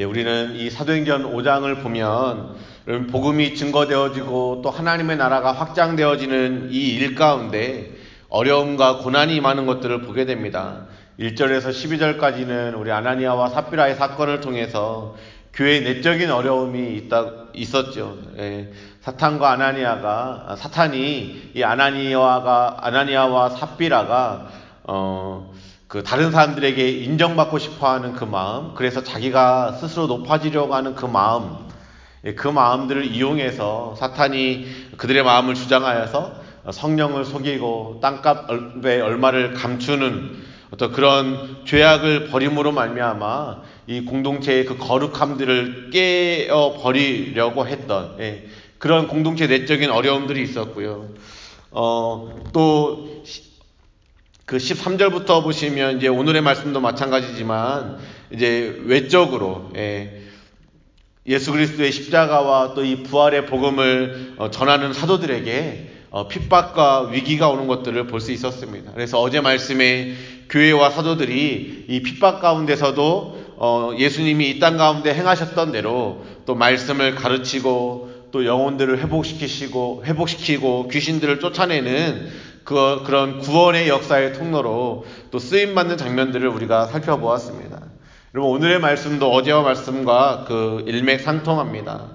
예, 우리는 이 사도행전 5장을 보면 복음이 증거되어지고 또 하나님의 나라가 확장되어지는 이 일 가운데 어려움과 고난이 임하는 것들을 보게 됩니다. 1절에서 12절까지는 우리 아나니아와 삽비라의 사건을 통해서 교회의 내적인 어려움이 있다, 있었죠. 예, 사탄과 아나니아가, 아, 사탄이 이 아나니아가, 아나니아와 삽비라가, 어, 그 다른 사람들에게 인정받고 싶어 하는 그 마음, 그래서 자기가 스스로 높아지려고 하는 그 마음, 예, 그 마음들을 이용해서 사탄이 그들의 마음을 주장하여서 성령을 속이고 땅값에 얼마를 감추는 어떤 그런 죄악을 버림으로 말미암아 이 공동체의 그 거룩함들을 깨어 버리려고 했던 예, 그런 공동체 내적인 어려움들이 있었고요. 어, 또 그 13절부터 보시면 이제 오늘의 말씀도 마찬가지지만 이제 외적으로 예, 예수 그리스도의 십자가와 또 이 부활의 복음을 어, 전하는 사도들에게 어, 핍박과 위기가 오는 것들을 볼 수 있었습니다. 그래서 어제 말씀에 교회와 사도들이 이 핍박 가운데서도 어, 예수님이 이 땅 가운데 행하셨던 대로 또 말씀을 가르치고 또 영혼들을 회복시키시고 회복시키고 귀신들을 쫓아내는 그 그런 구원의 역사의 통로로 또 쓰임 받는 장면들을 우리가 살펴보았습니다. 여러분 오늘의 말씀도 어제와 말씀과 그 일맥상통합니다.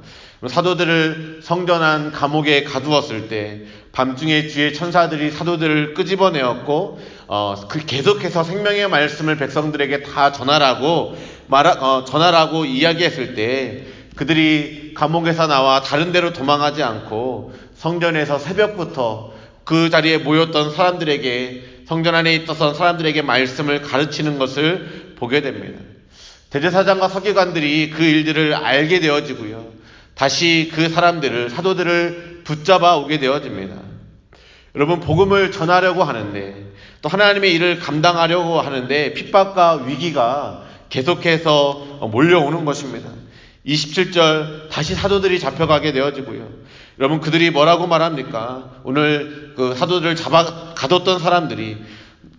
사도들을 성전한 감옥에 가두었을 때 밤중에 주의 천사들이 사도들을 끄집어내었고 어, 그 계속해서 생명의 말씀을 백성들에게 다 전하라고 말 어, 전하라고 이야기했을 때 그들이 감옥에서 나와 다른 데로 도망하지 않고 성전에서 새벽부터 그 자리에 모였던 사람들에게 성전 안에 있었던 사람들에게 말씀을 가르치는 것을 보게 됩니다. 대제사장과 서기관들이 그 일들을 알게 되어지고요. 다시 그 사람들을 사도들을 붙잡아 오게 되어집니다. 여러분 복음을 전하려고 하는데 또 하나님의 일을 감당하려고 하는데 핍박과 위기가 계속해서 몰려오는 것입니다. 27절 다시 사도들이 잡혀가게 되어지고요. 여러분 그들이 뭐라고 말합니까? 오늘 그 사도들을 잡아 가뒀던 사람들이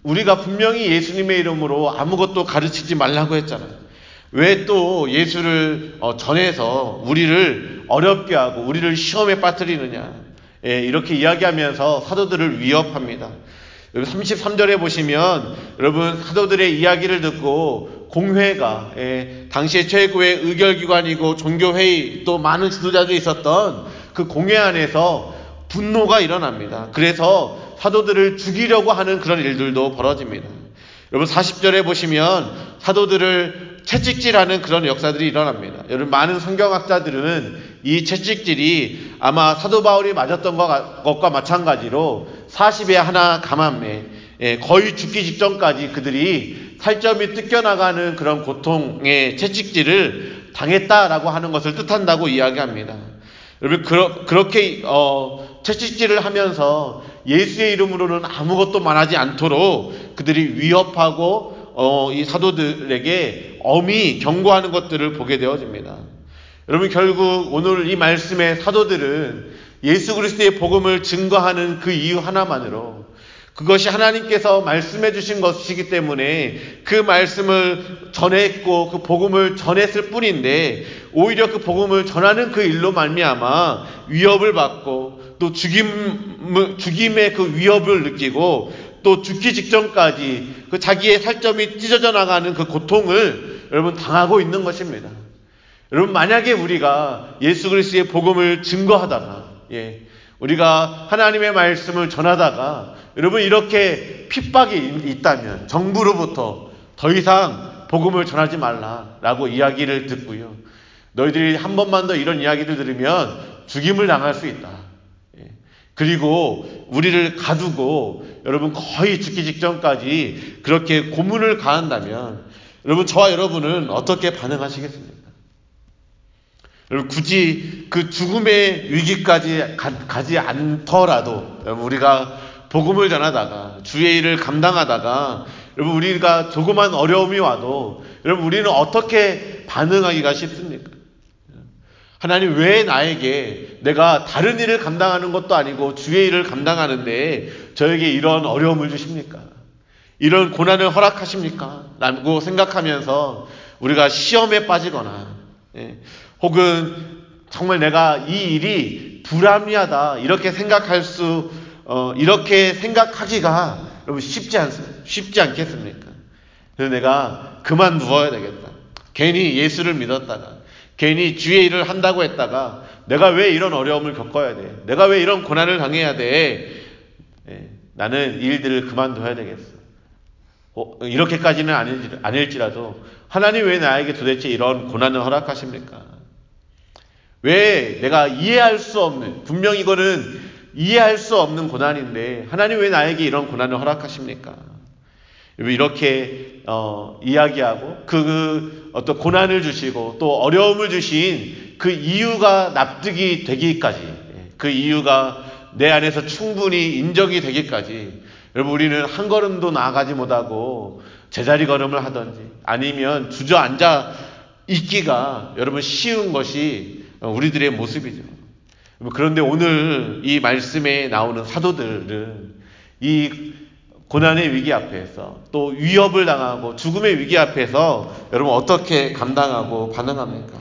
우리가 분명히 예수님의 이름으로 아무것도 가르치지 말라고 했잖아요. 왜 또 예수를 어, 전해서 우리를 어렵게 하고 우리를 시험에 빠뜨리느냐. 예, 이렇게 이야기하면서 사도들을 위협합니다. 33절에 보시면 여러분 사도들의 이야기를 듣고 공회가 예, 당시의 최고의 의결기관이고 종교회의 또 많은 지도자들이 있었던 그 공회 안에서 분노가 일어납니다. 그래서 사도들을 죽이려고 하는 그런 일들도 벌어집니다. 여러분 40절에 보시면 사도들을 채찍질하는 그런 역사들이 일어납니다. 여러분 많은 성경학자들은 이 채찍질이 아마 사도 바울이 맞았던 것과 마찬가지로 40에 하나 감암에 예, 거의 죽기 직전까지 그들이 살점이 뜯겨나가는 그런 고통의 채찍질을 당했다라고 하는 것을 뜻한다고 이야기합니다. 여러분 그러, 게 어, 채찍질을 하면서 예수의 이름으로는 아무것도 말하지 않도록 그들이 위협하고 어, 이 사도들에게 엄히 경고하는 것들을 보게 되어집니다. 여러분 결국 오늘 이 말씀의 사도들은 예수 그리스도의 복음을 증거하는 그 이유 하나만으로 그것이 하나님께서 말씀해 주신 것이기 때문에 그 말씀을 전했고 그 복음을 전했을 뿐인데 오히려 그 복음을 전하는 그 일로 말미암아 위협을 받고 또 죽임 죽임의 그 위협을 느끼고 또 죽기 직전까지 그 자기의 살점이 찢어져 나가는 그 고통을 여러분 당하고 있는 것입니다. 여러분 만약에 우리가 예수 그리스도의 복음을 증거하다가 예, 우리가 하나님의 말씀을 전하다가 여러분 이렇게 핍박이 있다면 정부로부터 더 이상 복음을 전하지 말라라고 이야기를 듣고요. 너희들이 한 번만 더 이런 이야기를 들으면 죽임을 당할 수 있다. 그리고 우리를 가두고 여러분 거의 죽기 직전까지 그렇게 고문을 가한다면 여러분 저와 여러분은 어떻게 반응하시겠습니까? 굳이 그 죽음의 위기까지 가, 지 않더라도 우리가 복음을 전하다가 주의 일을 감당하다가 여러분 우리가 조그만 어려움이 와도 여러분 우리는 어떻게 반응하기가 쉽습니까? 하나님 왜 나에게 내가 다른 일을 감당하는 것도 아니고 주의 일을 감당하는데 저에게 이런 어려움을 주십니까? 이런 고난을 허락하십니까? 라고 생각하면서 우리가 시험에 빠지거나 예, 혹은 정말 내가 이 일이 불합리하다 이렇게 생각할 수 어, 이렇게 생각하기가 여러분 쉽지 않습니다. 쉽지 않겠습니까? 그래서 내가 그만 누워야 되겠다. 괜히 예수를 믿었다가 괜히 주의 일을 한다고 했다가 내가 왜 이런 어려움을 겪어야 돼? 내가 왜 이런 고난을 당해야 돼? 예, 나는 일들을 그만둬야 되겠어. 어, 이렇게까지는 아닐지라도 하나님 왜 나에게 도대체 이런 고난을 허락하십니까? 왜 내가 이해할 수 없는 분명 이거는 이해할 수 없는 고난인데 하나님 왜 나에게 이런 고난을 허락하십니까? 이렇게 어, 이야기하고 그, 그 어떤 고난을 주시고 또 어려움을 주신 그 이유가 납득이 되기까지 그 이유가 내 안에서 충분히 인정이 되기까지 여러분 우리는 한 걸음도 나아가지 못하고 제자리 걸음을 하든지 아니면 주저앉아 있기가 여러분 쉬운 것이 우리들의 모습이죠. 그런데 오늘 이 말씀에 나오는 사도들은 이 고난의 위기 앞에서 또 위협을 당하고 죽음의 위기 앞에서 여러분 어떻게 감당하고 반응합니까?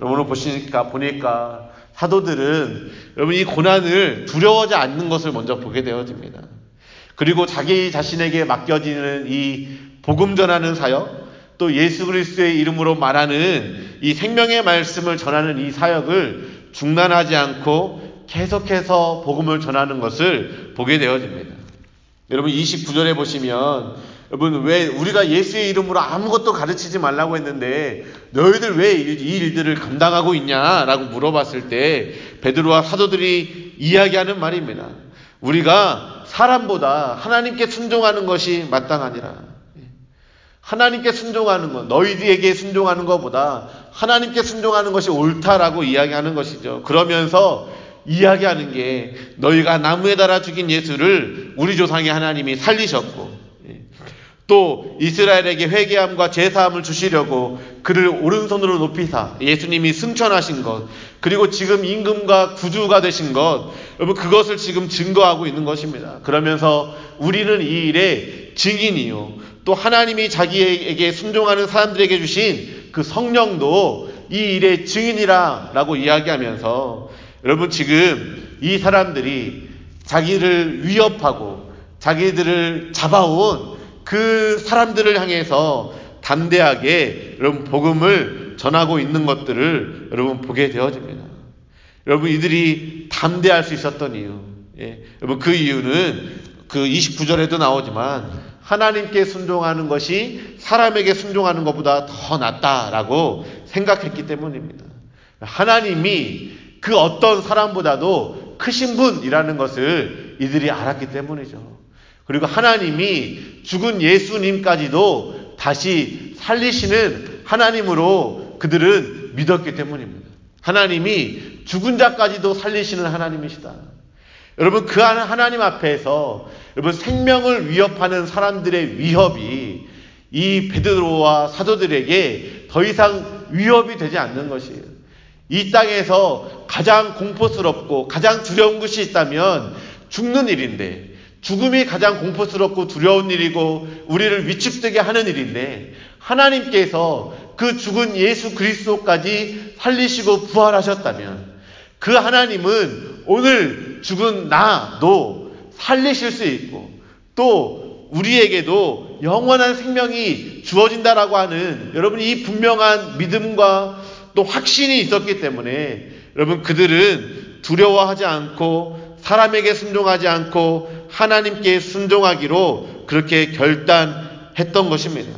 여러분 오늘 보시니까 보니까 사도들은 여러분 이 고난을 두려워하지 않는 것을 먼저 보게 되어집니다. 그리고 자기 자신에게 맡겨지는 이 복음 전하는 사역, 또 예수 그리스도의 이름으로 말하는 이 생명의 말씀을 전하는 이 사역을 중단하지 않고 계속해서 복음을 전하는 것을 보게 되어집니다. 여러분 29절에 보시면 여러분 왜 우리가 예수의 이름으로 아무것도 가르치지 말라고 했는데 너희들 왜 이 일들을 감당하고 있냐라고 물어봤을 때 베드로와 사도들이 이야기하는 말입니다. 우리가 사람보다 하나님께 순종하는 것이 마땅하니라. 하나님께 순종하는 것, 너희들에게 순종하는 것보다 하나님께 순종하는 것이 옳다라고 이야기하는 것이죠. 그러면서 이야기하는 게 너희가 나무에 달아 죽인 예수를 우리 조상의 하나님이 살리셨고 예. 또 이스라엘에게 회개함과 제사함을 주시려고 그를 오른손으로 높이사 예수님이 승천하신 것 그리고 지금 임금과 구주가 되신 것 여러분 그것을 지금 증거하고 있는 것입니다. 그러면서 우리는 이 일의 증인이요 또 하나님이 자기에게 순종하는 사람들에게 주신 그 성령도 이 일의 증인이라 라고 이야기하면서 여러분 지금 이 사람들이 자기를 위협하고 자기들을 잡아온 그 사람들을 향해서 담대하게 여러분 복음을 전하고 있는 것들을 여러분 보게 되어집니다. 여러분 이들이 담대할 수 있었던 이유, 예, 여러분 그 이유는 그 29절에도 나오지만 하나님께 순종하는 것이 사람에게 순종하는 것보다 더 낫다라고 생각했기 때문입니다. 하나님이 그 어떤 사람보다도 크신 분이라는 것을 이들이 알았기 때문이죠. 그리고 하나님이 죽은 예수님까지도 다시 살리시는 하나님으로 그들은 믿었기 때문입니다. 하나님이 죽은 자까지도 살리시는 하나님이시다. 여러분 그 하나님 앞에서 여러분 생명을 위협하는 사람들의 위협이 이 베드로와 사도들에게 더 이상 위협이 되지 않는 것이에요. 이 땅에서 가장 공포스럽고 가장 두려운 것이 있다면 죽는 일인데 죽음이 가장 공포스럽고 두려운 일이고 우리를 위축되게 하는 일인데 하나님께서 그 죽은 예수 그리스도까지 살리시고 부활하셨다면 그 하나님은 오늘 죽은 나도 살리실 수 있고 또 우리에게도 영원한 생명이 주어진다라고 하는 여러분 이 분명한 믿음과 또 확신이 있었기 때문에 여러분 그들은 두려워하지 않고 사람에게 순종하지 않고 하나님께 순종하기로 그렇게 결단했던 것입니다.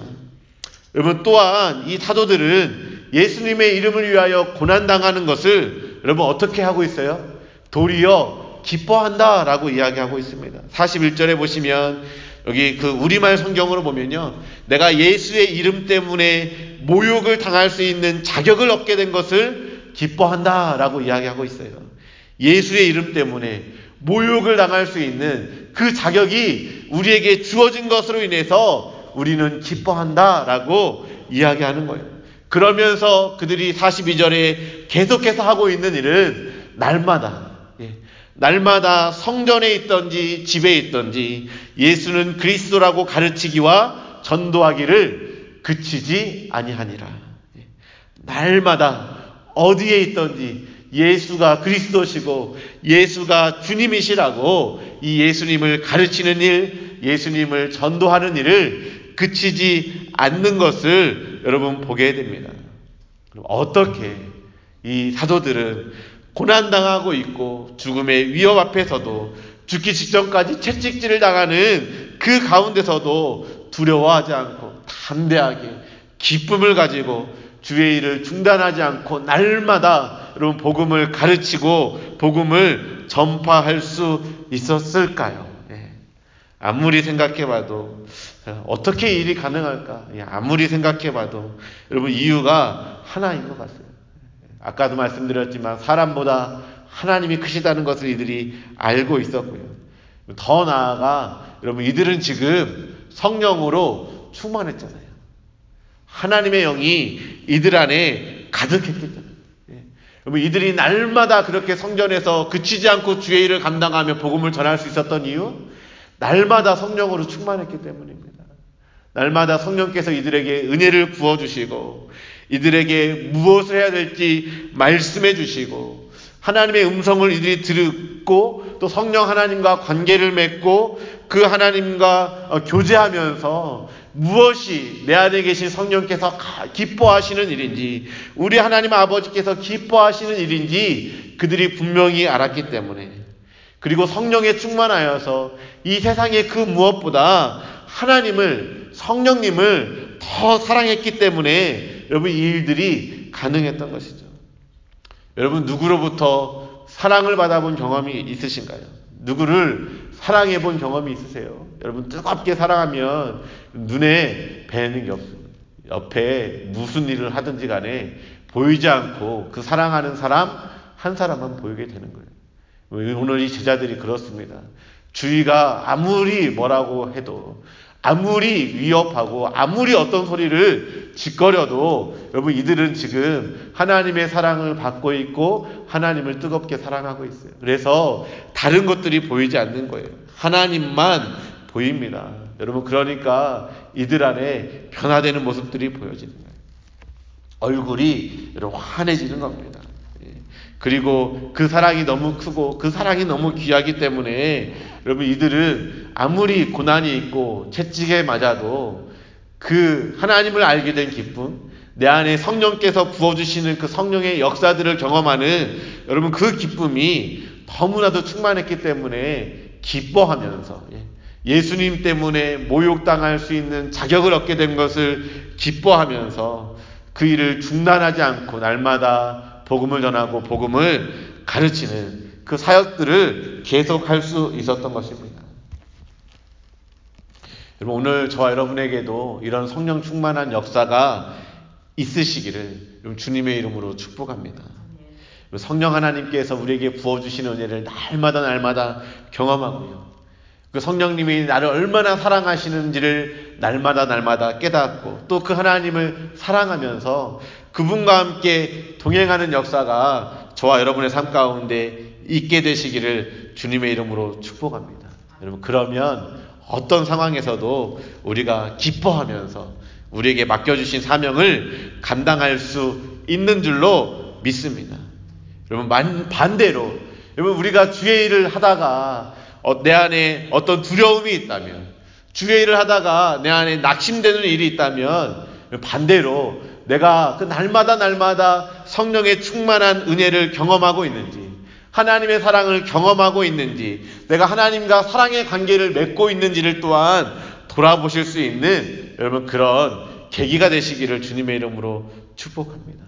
여러분 또한 이 사도들은 예수님의 이름을 위하여 고난당하는 것을 여러분 어떻게 하고 있어요? 도리어 기뻐한다 라고 이야기하고 있습니다. 41절에 보시면 여기 그 우리말 성경으로 보면요. 내가 예수의 이름 때문에 모욕을 당할 수 있는 자격을 얻게 된 것을 기뻐한다 라고 이야기하고 있어요. 예수의 이름 때문에 모욕을 당할 수 있는 그 자격이 우리에게 주어진 것으로 인해서 우리는 기뻐한다 라고 이야기하는 거예요. 그러면서 그들이 42절에 계속해서 하고 있는 일은 날마다 날마다 성전에 있던지 집에 있던지 예수는 그리스도라고 가르치기와 전도하기를 그치지 아니하니라. 예. 날마다 어디에 있던지 예수가 그리스도시고 예수가 주님이시라고 이 예수님을 가르치는 일, 예수님을 전도하는 일을 그치지 않는 것을 여러분 보게 됩니다. 어떻게 이 사도들은 고난당하고 있고 죽음의 위협 앞에서도 죽기 직전까지 채찍질을 당하는 그 가운데서도 두려워하지 않고 담대하게 기쁨을 가지고 주의 일을 중단하지 않고 날마다 여러분 복음을 가르치고 복음을 전파할 수 있었을까요? 예. 아무리 생각해봐도 어떻게 일이 가능할까? 예. 아무리 생각해봐도 여러분 이유가 하나인 것 같아요. 아까도 말씀드렸지만 사람보다 하나님이 크시다는 것을 이들이 알고 있었고요. 더 나아가 여러분 이들은 지금 성령으로 충만했잖아요. 하나님의 영이 이들 안에 때문에. 예. 여러분 이들이 날마다 그렇게 성전에서 그치지 않고 주의 일을 감당하며 복음을 전할 수 있었던 이유 날마다 성령으로 충만했기 때문입니다. 날마다 성령께서 이들에게 은혜를 부어 주시고 이들에게 무엇을 해야 될지 말씀해 주시고 하나님의 음성을 이들이 듣고 또 성령 하나님과 관계를 맺고 그 하나님과 어, 교제하면서 무엇이 내 안에 계신 성령께서 기뻐하시는 일인지 우리 하나님 아버지께서 기뻐하시는 일인지 그들이 분명히 알았기 때문에 그리고 성령에 충만하여서 이 세상의 그 무엇보다 하나님을 성령님을 더 사랑했기 때문에 여러분 이 일들이 가능했던 것이죠. 여러분 누구로부터 사랑을 받아본 경험이 있으신가요? 누구를 사랑해 본 경험이 있으세요? 여러분 뜨겁게 사랑하면 눈에 뵈는 게 없습니다. 옆에 무슨 일을 하든지 간에 보이지 않고 그 사랑하는 사람 한 사람만 보이게 되는 거예요. 오늘 이 제자들이 그렇습니다. 주위가 아무리 뭐라고 해도 아무리 위협하고 아무리 어떤 소리를 짓거려도 여러분 이들은 지금 하나님의 사랑을 받고 있고 하나님을 뜨겁게 사랑하고 있어요. 그래서 다른 것들이 보이지 않는 거예요. 하나님만 보입니다. 여러분 그러니까 이들 안에 변화되는 모습들이 보여지는 거예요. 얼굴이 여러분 환해지는 겁니다. 예. 그리고 그 사랑이 너무 크고 그 사랑이 너무 귀하기 때문에 여러분 이들은 아무리 고난이 있고 채찍에 맞아도 그 하나님을 알게 된 기쁨, 내 안에 성령께서 부어주시는 그 성령의 역사들을 경험하는 여러분 그 기쁨이 너무나도 충만했기 때문에 기뻐하면서 예. 예수님 때문에 모욕당할 수 있는 자격을 얻게 된 것을 기뻐하면서 그 일을 중단하지 않고 날마다 복음을 전하고 복음을 가르치는 그 사역들을 계속할 수 있었던 것입니다. 여러분 오늘 저와 여러분에게도 이런 성령 충만한 역사가 있으시기를 주님의 이름으로 축복합니다. 성령 하나님께서 우리에게 부어주시는 은혜를 날마다 날마다 경험하고요. 그 성령님이 나를 얼마나 사랑하시는지를 날마다 날마다 깨닫고 또 그 하나님을 사랑하면서 그분과 함께 동행하는 역사가 저와 여러분의 삶 가운데 있게 되시기를 주님의 이름으로 축복합니다. 여러분 그러면 어떤 상황에서도 우리가 기뻐하면서 우리에게 맡겨주신 사명을 감당할 수 있는 줄로 믿습니다. 여러분 반대로 여러분 우리가 주의 일을 하다가 어, 내 안에 어떤 두려움이 있다면, 주의 일을 하다가 내 안에 낙심되는 일이 있다면, 반대로 내가 그 날마다 날마다 성령의 충만한 은혜를 경험하고 있는지, 하나님의 사랑을 경험하고 있는지, 내가 하나님과 사랑의 관계를 맺고 있는지를 또한 돌아보실 수 있는 여러분 그런 계기가 되시기를 주님의 이름으로 축복합니다.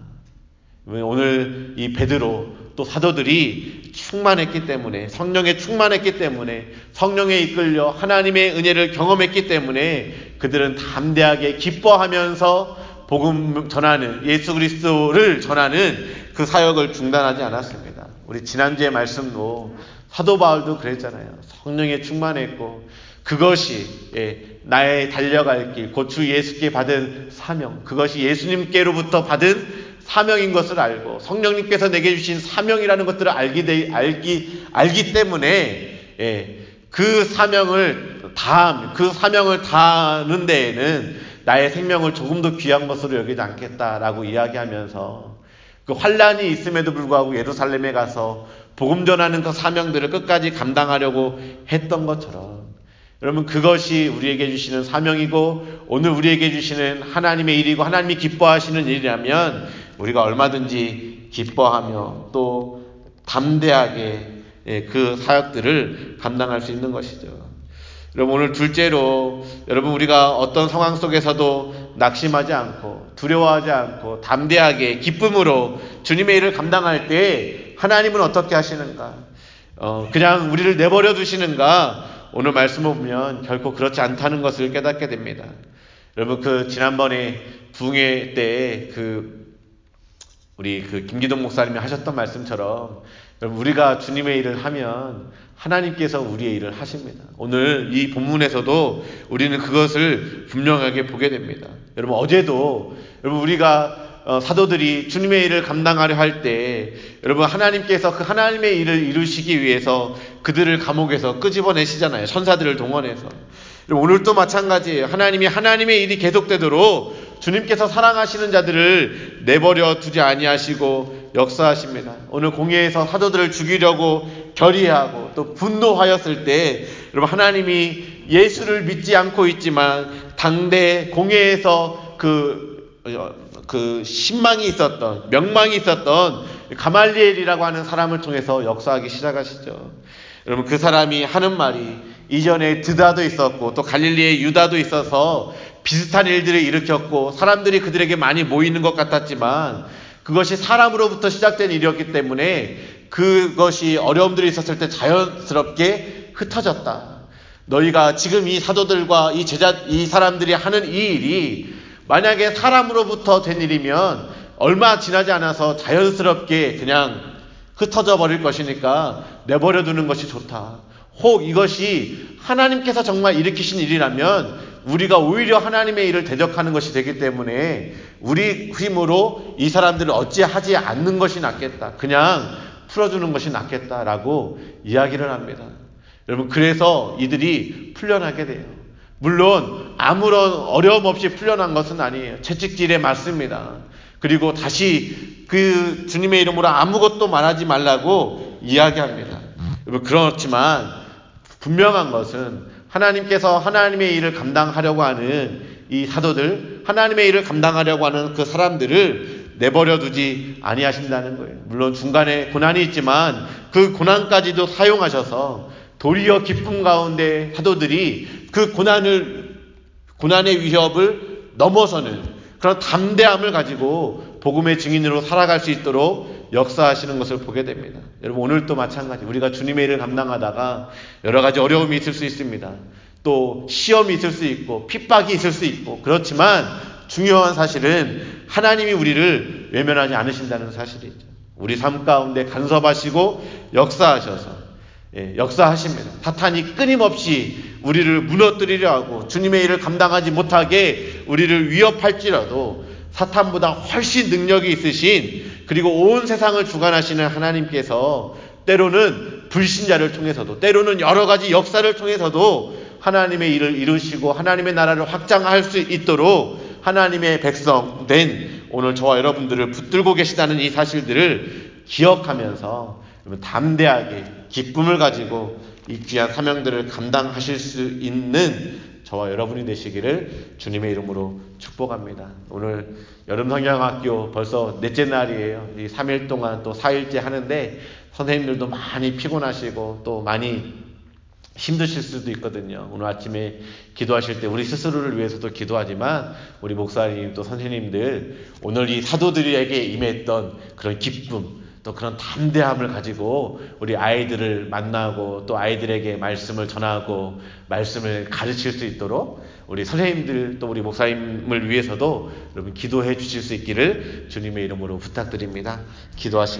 오늘 이 베드로 또 사도들이 충만했기 때문에 성령에 충만했기 때문에 성령에 이끌려 하나님의 은혜를 경험했기 때문에 그들은 담대하게 기뻐하면서 복음 전하는 예수 그리스도를 전하는 그 사역을 중단하지 않았습니다. 우리 지난주에 말씀도 사도 바울도 그랬잖아요. 성령에 충만했고 그것이 예, 나의 달려갈 길, 고추 예수께 받은 사명, 그것이 예수님께로부터 받은 사명인 것을 알고 성령님께서 내게 주신 사명이라는 것들을 알기, 되, 알기, 알기 때문에 예, 그 사명을 다그 사명을 다하는 데에는 나의 생명을 조금도 귀한 것으로 여기지 않겠다라고 이야기하면서 그 환란이 있음에도 불구하고 예루살렘에 가서 복음 전하는 그 사명들을 끝까지 감당하려고 했던 것처럼 여러분 그것이 우리에게 주시는 사명이고 오늘 우리에게 주시는 하나님의 일이고 하나님이 기뻐하시는 일이라면 우리가 얼마든지 기뻐하며 또 담대하게 예, 그 사역들을 감당할 수 있는 것이죠. 여러분 오늘 둘째로 여러분 우리가 어떤 상황 속에서도 낙심하지 않고 두려워하지 않고 담대하게 기쁨으로 주님의 일을 감당할 때 하나님은 어떻게 하시는가? 어, 그냥 우리를 내버려 두시는가? 오늘 말씀을 보면 결코 그렇지 않다는 것을 깨닫게 됩니다. 여러분 그 지난번에 붕해 때 그 우리 그 김기동 목사님이 하셨던 말씀처럼 여러분 우리가 주님의 일을 하면 하나님께서 우리의 일을 하십니다. 오늘 이 본문에서도 우리는 그것을 분명하게 보게 됩니다. 여러분 어제도 여러분 우리가 어, 사도들이 주님의 일을 감당하려 할 때 여러분 하나님께서 그 하나님의 일을 이루시기 위해서 그들을 감옥에서 끄집어내시잖아요. 천사들을 동원해서. 오늘도 마찬가지예요. 하나님이 하나님의 일이 계속되도록 주님께서 사랑하시는 자들을 내버려 두지 아니하시고 역사하십니다. 오늘 공예에서 사도들을 죽이려고 결의하고 또 분노하였을 때 여러분 하나님이 예수를 믿지 않고 있지만 당대 공예에서 그, 그 신망이 있었던 명망이 있었던 가말리엘이라고 하는 사람을 통해서 역사하기 시작하시죠. 여러분 그 사람이 하는 말이 이전에 드다도 있었고 또 갈릴리의 유다도 있어서 비슷한 일들을 일으켰고 사람들이 그들에게 많이 모이는 것 같았지만 그것이 사람으로부터 시작된 일이었기 때문에 그것이 어려움들이 있었을 때 자연스럽게 흩어졌다. 너희가 지금 이 사도들과 이 제자, 이 사람들이 하는 이 일이 만약에 사람으로부터 된 일이면 얼마 지나지 않아서 자연스럽게 그냥 흩어져 버릴 것이니까 내버려 두는 것이 좋다. 혹 이것이 하나님께서 정말 일으키신 일이라면 우리가 오히려 하나님의 일을 대적하는 것이 되기 때문에 우리 힘으로 이 사람들을 어찌 하지 않는 것이 낫겠다. 그냥 풀어주는 것이 낫겠다라고 이야기를 합니다. 여러분, 그래서 이들이 풀려나게 돼요. 물론 아무런 어려움 없이 풀려난 것은 아니에요. 채찍질에 맞습니다. 그리고 다시 그 주님의 이름으로 아무것도 말하지 말라고 이야기합니다. 여러분, 그렇지만 분명한 것은 하나님께서 하나님의 일을 감당하려고 하는 이 사도들, 하나님의 일을 감당하려고 하는 그 사람들을 내버려 두지 아니하신다는 거예요. 물론 중간에 고난이 있지만 그 고난까지도 사용하셔서 도리어 기쁨 가운데 사도들이 그 고난을 고난의 위협을 넘어서는 그런 담대함을 가지고 복음의 증인으로 살아갈 수 있도록 역사하시는 것을 보게 됩니다. 여러분 오늘도 마찬가지 우리가 주님의 일을 감당하다가 여러 가지 어려움이 있을 수 있습니다. 또 시험이 있을 수 있고 핍박이 있을 수 있고 그렇지만 중요한 사실은 하나님이 우리를 외면하지 않으신다는 사실이죠. 우리 삶 가운데 간섭하시고 역사하셔서 예, 역사하십니다. 사탄이 끊임없이 우리를 무너뜨리려 하고 주님의 일을 감당하지 못하게 우리를 위협할지라도 사탄보다 훨씬 능력이 있으신 그리고 온 세상을 주관하시는 하나님께서 때로는 불신자를 통해서도 때로는 여러 가지 역사를 통해서도 하나님의 일을 이루시고 하나님의 나라를 확장할 수 있도록 하나님의 백성 된 오늘 저와 여러분들을 붙들고 계시다는 이 사실들을 기억하면서 담대하게 기쁨을 가지고 이 귀한 사명들을 감당하실 수 있는 저와 여러분이 되시기를 주님의 이름으로 축복합니다. 오늘 여름 성경학교 벌써 넷째 날이에요. 이 3일 동안 또 4일째 하는데 선생님들도 많이 피곤하시고 또 많이 힘드실 수도 있거든요. 오늘 아침에 기도하실 때 우리 스스로를 위해서도 기도하지만 우리 목사님 또 선생님들 오늘 이 사도들에게 임했던 그런 기쁨 또 그런 담대함을 가지고 우리 아이들을 만나고 또 아이들에게 말씀을 전하고 말씀을 가르칠 수 있도록 우리 선생님들 또 우리 목사님을 위해서도 여러분 기도해 주실 수 있기를 주님의 이름으로 부탁드립니다. 기도하시겠습니다.